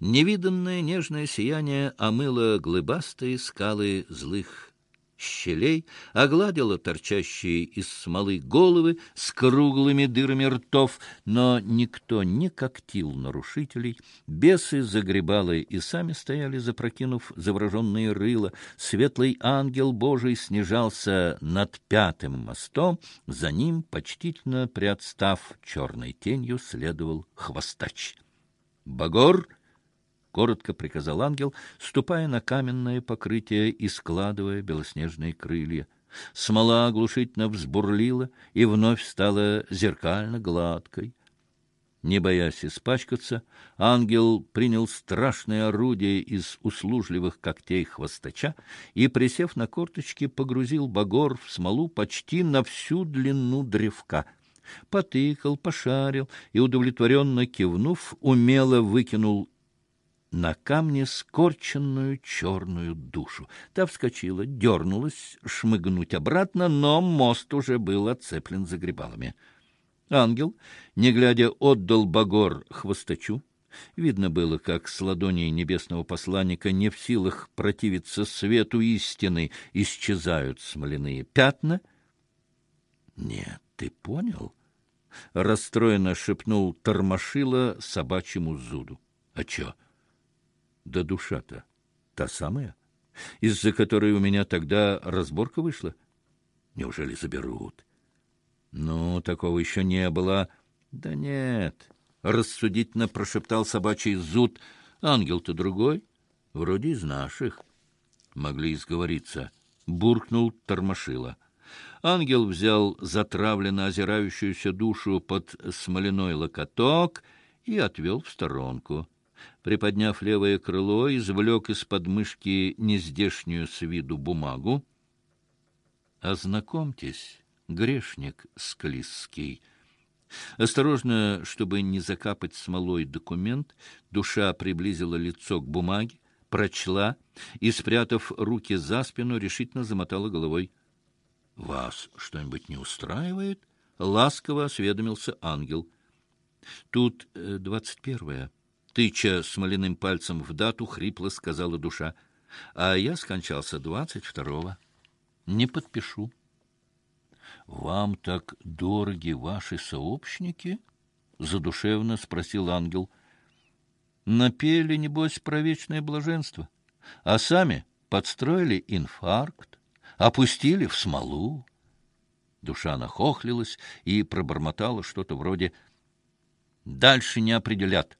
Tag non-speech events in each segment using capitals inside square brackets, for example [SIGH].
Невиданное нежное сияние омыло глыбастые скалы злых щелей, огладила торчащие из смолы головы с круглыми дырами ртов, но никто не когтил нарушителей. Бесы загребалы и сами стояли, запрокинув завороженные рыла. Светлый ангел Божий снижался над пятым мостом, за ним, почтительно приотстав черной тенью, следовал хвостач. Багор —— коротко приказал ангел, ступая на каменное покрытие и складывая белоснежные крылья. Смола оглушительно взбурлила и вновь стала зеркально гладкой. Не боясь испачкаться, ангел принял страшное орудие из услужливых когтей хвостача и, присев на корточки, погрузил багор в смолу почти на всю длину древка — потыкал, пошарил и, удовлетворенно кивнув, умело выкинул на камне скорченную черную душу. Та вскочила, дернулась шмыгнуть обратно, но мост уже был отцеплен загребалами. Ангел, не глядя, отдал багор хвостачу. Видно было, как с ладони небесного посланника не в силах противиться свету истины исчезают смоляные пятна. — Нет, ты понял? — расстроенно шепнул Тормошила собачьему зуду. — А чё? — да душа-то та самая, из-за которой у меня тогда разборка вышла? Неужели заберут? Ну, такого еще не было. Да нет, рассудительно прошептал собачий зуд. Ангел-то другой, вроде из наших. Могли изговориться. Буркнул Тормошила. Ангел взял затравленно озирающуюся душу под смоляной локоток и отвел в сторонку приподняв левое крыло, извлек из подмышки нездешнюю с виду бумагу. «Ознакомьтесь, грешник склизкий». Осторожно, чтобы не закапать смолой документ, душа приблизила лицо к бумаге, прочла и, спрятав руки за спину, решительно замотала головой. — Вас что-нибудь не устраивает? — ласково осведомился ангел. — Тут э, двадцать первое. Тыча смоляным пальцем в дату, хрипло сказала душа. А я скончался двадцать второго. Не подпишу. Вам так дороги ваши сообщники? Задушевно спросил ангел. Напели, небось, про вечное блаженство, а сами подстроили инфаркт, опустили в смолу. Душа нахохлилась и пробормотала что-то вроде «Дальше не определят». —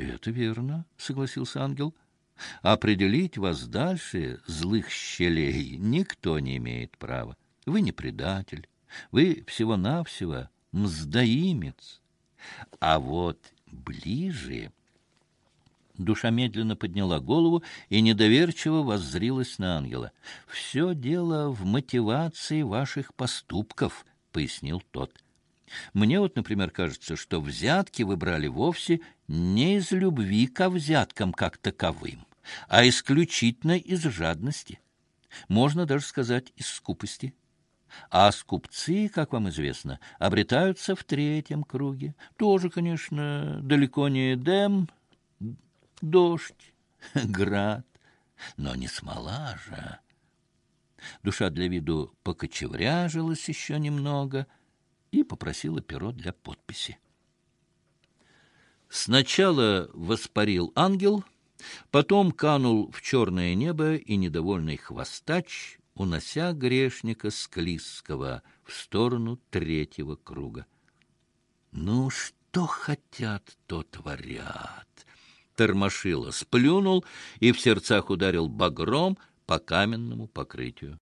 Это верно, — согласился ангел. — Определить вас дальше, злых щелей, никто не имеет права. Вы не предатель, вы всего-навсего мздоимец. А вот ближе... Душа медленно подняла голову и недоверчиво воззрилась на ангела. — Все дело в мотивации ваших поступков, — пояснил тот. — мне вот, например, кажется, что взятки вы брали вовсе не из любви ко взяткам как таковым, а исключительно из жадности. Можно даже сказать, из скупости. А скупцы, как вам известно, обретаются в третьем круге. Тоже, конечно, далеко не Эдем, дождь, [LAUGHS] град, но не смола же. Душа для виду покочевряжилась еще немного — и попросила перо для подписи. Сначала воспарил ангел, потом канул в черное небо и недовольный хвостач, унося грешника Склизского в сторону третьего круга. Ну, что хотят, то творят. Тормошило сплюнул и в сердцах ударил багром по каменному покрытию.